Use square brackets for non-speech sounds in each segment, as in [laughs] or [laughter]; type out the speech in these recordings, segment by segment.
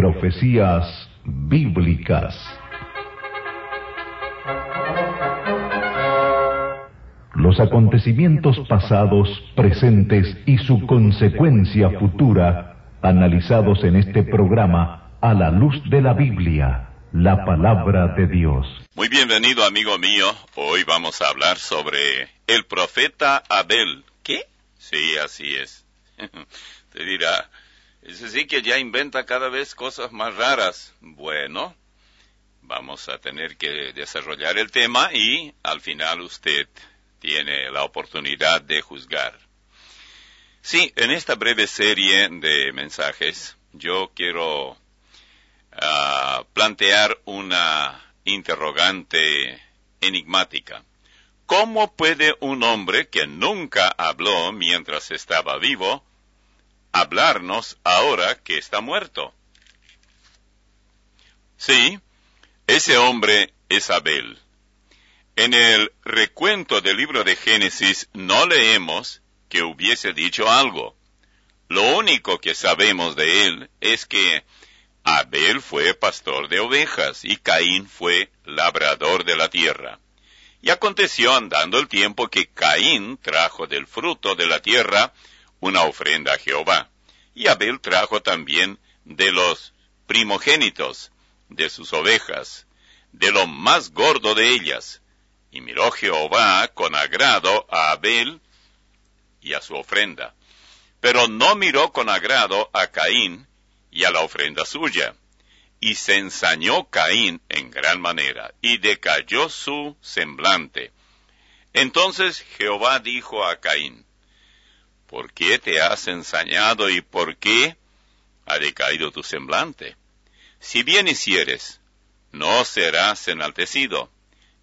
Profecías bíblicas. Los acontecimientos pasados, presentes y su consecuencia futura, analizados en este programa a la luz de la Biblia, la palabra de Dios. Muy bienvenido amigo mío, hoy vamos a hablar sobre el profeta Abel. ¿Qué? Sí, así es. [laughs] Te dirá, es decir, que ya inventa cada vez cosas más raras. Bueno, vamos a tener que desarrollar el tema y al final usted tiene la oportunidad de juzgar. Sí, en esta breve serie de mensajes yo quiero uh, plantear una interrogante enigmática. ¿Cómo puede un hombre que nunca habló mientras estaba vivo hablarnos ahora que está muerto. Sí, ese hombre es Abel. En el recuento del libro de Génesis no leemos que hubiese dicho algo. Lo único que sabemos de él es que Abel fue pastor de ovejas y Caín fue labrador de la tierra. Y aconteció andando el tiempo que Caín trajo del fruto de la tierra una ofrenda a Jehová. Y Abel trajo también de los primogénitos de sus ovejas, de lo más gordo de ellas. Y miró Jehová con agrado a Abel y a su ofrenda. Pero no miró con agrado a Caín y a la ofrenda suya. Y se ensañó Caín en gran manera, y decayó su semblante. Entonces Jehová dijo a Caín, ¿Por qué te has ensañado y por qué ha decaído tu semblante? Si bien hicieres, no serás enaltecido,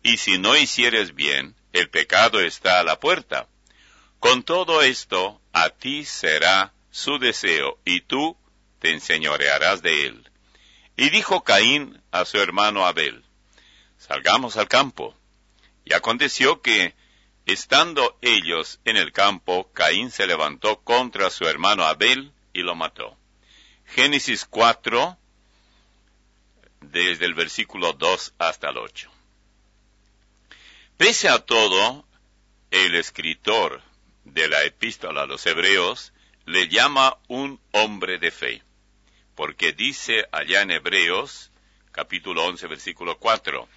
y si no hicieres bien, el pecado está a la puerta. Con todo esto, a ti será su deseo, y tú te enseñorearás de él. Y dijo Caín a su hermano Abel, Salgamos al campo. Y aconteció que, Estando ellos en el campo, Caín se levantó contra su hermano Abel y lo mató. Génesis 4, desde el versículo 2 hasta el 8. Pese a todo, el escritor de la epístola a los hebreos le llama un hombre de fe, porque dice allá en Hebreos, capítulo 11, versículo 4,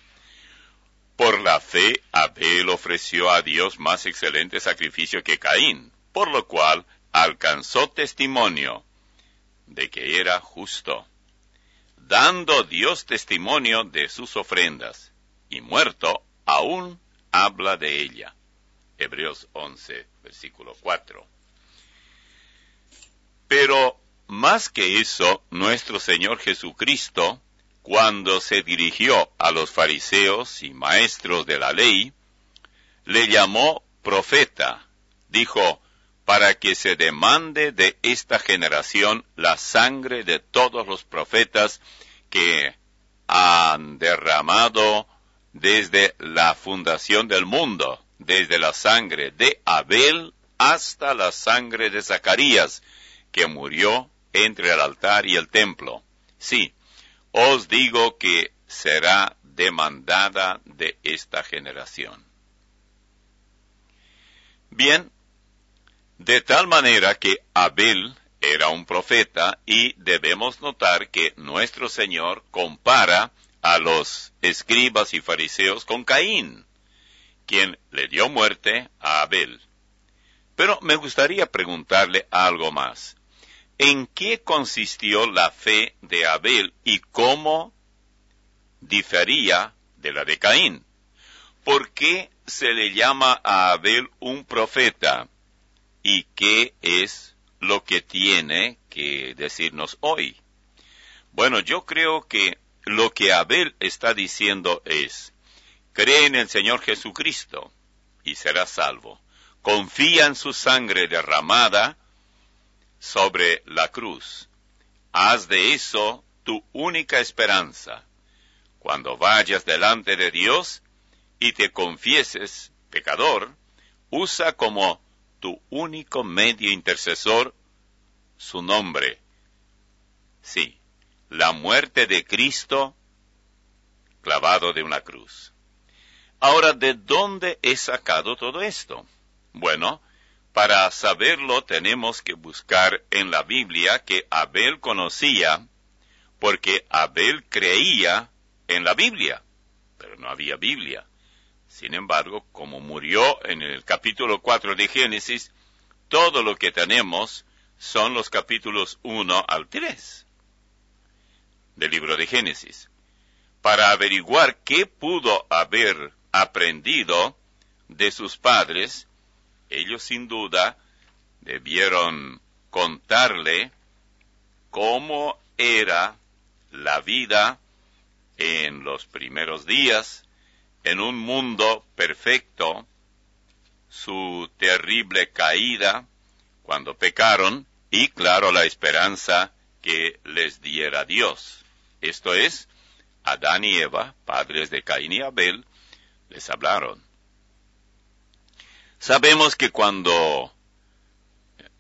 por la fe, Abel ofreció a Dios más excelente sacrificio que Caín, por lo cual alcanzó testimonio de que era justo, dando Dios testimonio de sus ofrendas, y muerto aún habla de ella. Hebreos 11, versículo 4. Pero más que eso, nuestro Señor Jesucristo cuando se dirigió a los fariseos y maestros de la ley, le llamó profeta. Dijo, para que se demande de esta generación la sangre de todos los profetas que han derramado desde la fundación del mundo, desde la sangre de Abel hasta la sangre de Zacarías, que murió entre el altar y el templo. Sí, os digo que será demandada de esta generación. Bien, de tal manera que Abel era un profeta y debemos notar que nuestro Señor compara a los escribas y fariseos con Caín, quien le dio muerte a Abel. Pero me gustaría preguntarle algo más en qué consistió la fe de Abel y cómo difería de la de Caín. ¿Por qué se le llama a Abel un profeta? ¿Y qué es lo que tiene que decirnos hoy? Bueno, yo creo que lo que Abel está diciendo es, cree en el Señor Jesucristo y serás salvo. Confía en su sangre derramada sobre la cruz. Haz de eso tu única esperanza. Cuando vayas delante de Dios y te confieses pecador, usa como tu único medio intercesor su nombre. Sí, la muerte de Cristo clavado de una cruz. Ahora, ¿de dónde he sacado todo esto? Bueno, para saberlo tenemos que buscar en la Biblia que Abel conocía, porque Abel creía en la Biblia, pero no había Biblia. Sin embargo, como murió en el capítulo 4 de Génesis, todo lo que tenemos son los capítulos 1 al 3 del libro de Génesis. Para averiguar qué pudo haber aprendido de sus padres, ellos sin duda debieron contarle cómo era la vida en los primeros días, en un mundo perfecto, su terrible caída cuando pecaron y claro la esperanza que les diera Dios. Esto es, Adán y Eva, padres de Caín y Abel, les hablaron. Sabemos que cuando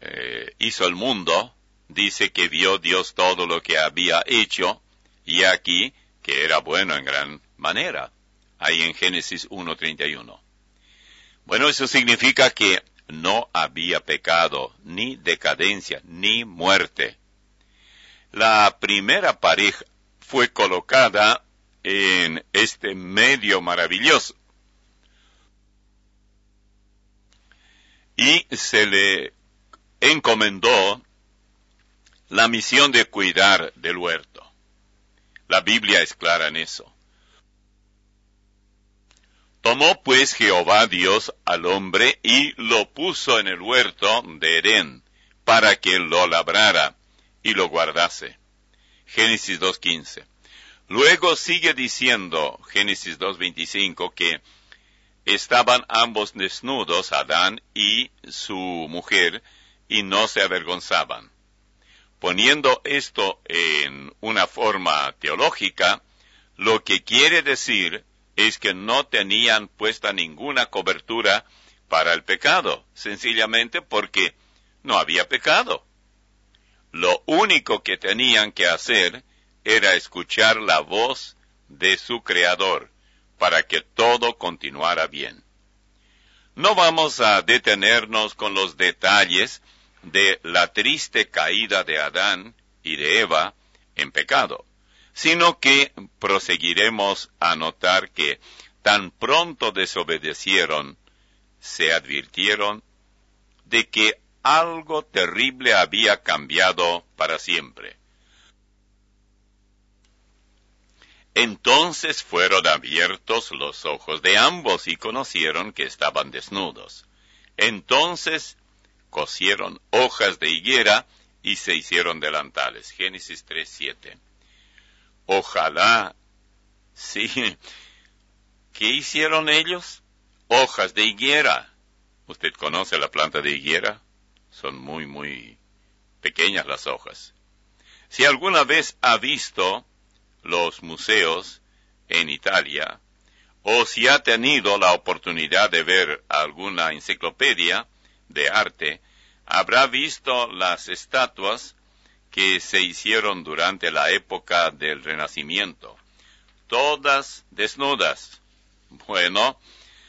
eh, hizo el mundo, dice que vio Dios todo lo que había hecho, y aquí que era bueno en gran manera, ahí en Génesis 1.31. Bueno, eso significa que no había pecado, ni decadencia, ni muerte. La primera pareja fue colocada en este medio maravilloso. Y se le encomendó la misión de cuidar del huerto. La Biblia es clara en eso. Tomó pues Jehová Dios al hombre y lo puso en el huerto de Edén para que lo labrara y lo guardase. Génesis 2.15. Luego sigue diciendo Génesis 2.25 que estaban ambos desnudos, Adán y su mujer, y no se avergonzaban. Poniendo esto en una forma teológica, lo que quiere decir es que no tenían puesta ninguna cobertura para el pecado, sencillamente porque no había pecado. Lo único que tenían que hacer era escuchar la voz de su Creador para que todo continuara bien. No vamos a detenernos con los detalles de la triste caída de Adán y de Eva en pecado, sino que proseguiremos a notar que tan pronto desobedecieron, se advirtieron de que algo terrible había cambiado para siempre. Entonces fueron abiertos los ojos de ambos y conocieron que estaban desnudos. Entonces cosieron hojas de higuera y se hicieron delantales. Génesis 3:7. Ojalá, sí. ¿Qué hicieron ellos? Hojas de higuera. ¿Usted conoce la planta de higuera? Son muy, muy pequeñas las hojas. Si alguna vez ha visto los museos en Italia, o si ha tenido la oportunidad de ver alguna enciclopedia de arte, habrá visto las estatuas que se hicieron durante la época del Renacimiento, todas desnudas. Bueno,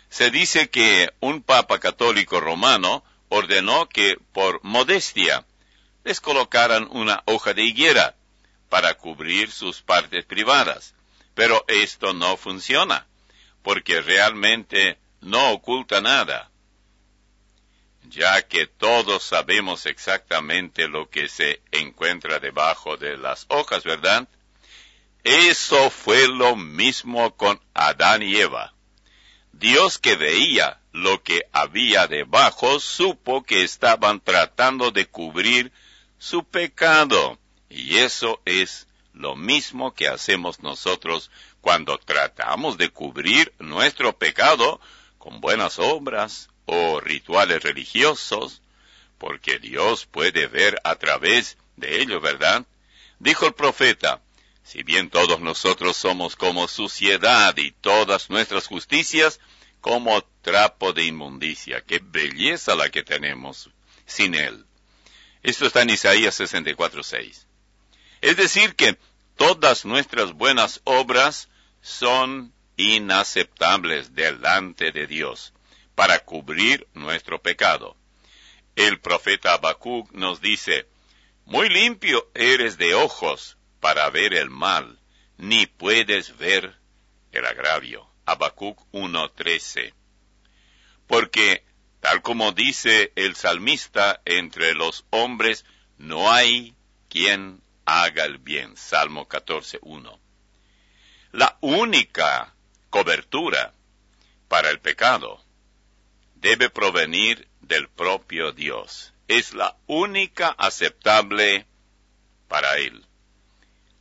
se dice que un papa católico romano ordenó que por modestia les colocaran una hoja de higuera para cubrir sus partes privadas. Pero esto no funciona, porque realmente no oculta nada, ya que todos sabemos exactamente lo que se encuentra debajo de las hojas, ¿verdad? Eso fue lo mismo con Adán y Eva. Dios que veía lo que había debajo supo que estaban tratando de cubrir su pecado. Y eso es lo mismo que hacemos nosotros cuando tratamos de cubrir nuestro pecado con buenas obras o rituales religiosos, porque Dios puede ver a través de ello, ¿verdad? Dijo el profeta, si bien todos nosotros somos como suciedad y todas nuestras justicias como trapo de inmundicia, qué belleza la que tenemos sin Él. Esto está en Isaías 64.6. Es decir, que todas nuestras buenas obras son inaceptables delante de Dios para cubrir nuestro pecado. El profeta Habacuc nos dice, Muy limpio eres de ojos para ver el mal, ni puedes ver el agravio. Habacuc 1.13. Porque, tal como dice el salmista, entre los hombres no hay quien haga el bien. Salmo 14.1. La única cobertura para el pecado debe provenir del propio Dios. Es la única aceptable para él.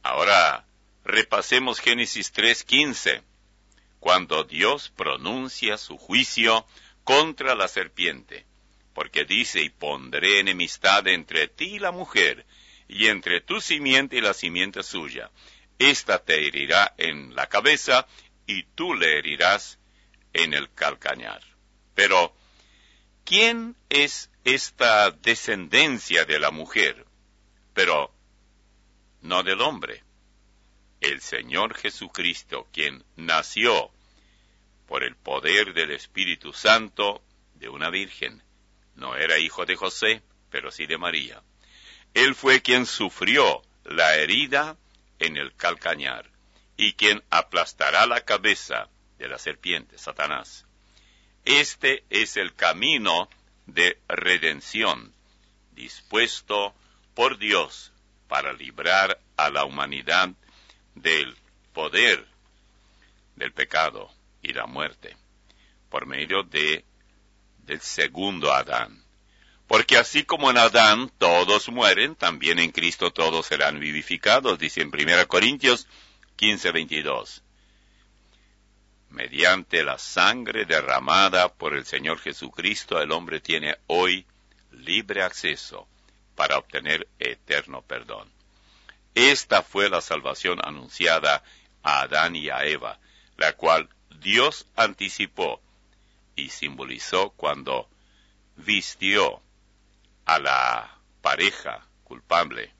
Ahora repasemos Génesis 3:15, cuando Dios pronuncia su juicio contra la serpiente, porque dice, y pondré enemistad entre ti y la mujer, y entre tu simiente y la simiente suya. Esta te herirá en la cabeza, y tú le herirás en el calcañar. Pero, ¿quién es esta descendencia de la mujer? Pero, no del hombre. El Señor Jesucristo, quien nació por el poder del Espíritu Santo de una virgen. No era hijo de José, pero sí de María. Él fue quien sufrió la herida en el calcañar y quien aplastará la cabeza de la serpiente, Satanás. Este es el camino de redención dispuesto por Dios para librar a la humanidad del poder del pecado y la muerte por medio de del segundo Adán. Porque así como en Adán todos mueren, también en Cristo todos serán vivificados, dice en 1 Corintios 15, 22. Mediante la sangre derramada por el Señor Jesucristo, el hombre tiene hoy libre acceso para obtener eterno perdón. Esta fue la salvación anunciada a Adán y a Eva, la cual Dios anticipó y simbolizó cuando vistió a la pareja culpable.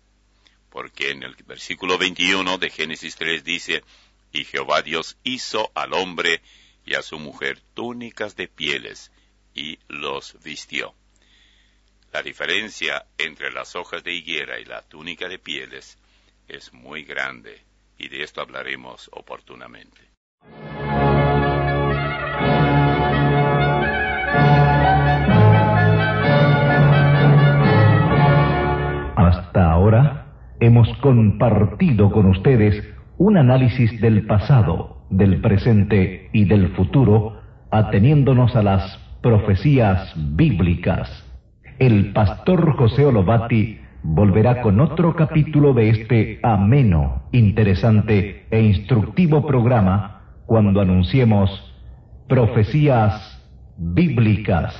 Porque en el versículo 21 de Génesis 3 dice, y Jehová Dios hizo al hombre y a su mujer túnicas de pieles y los vistió. La diferencia entre las hojas de higuera y la túnica de pieles es muy grande y de esto hablaremos oportunamente. Ahora hemos compartido con ustedes un análisis del pasado, del presente y del futuro, ateniéndonos a las profecías bíblicas. El pastor José Olobati volverá con otro capítulo de este ameno, interesante e instructivo programa cuando anunciemos profecías bíblicas.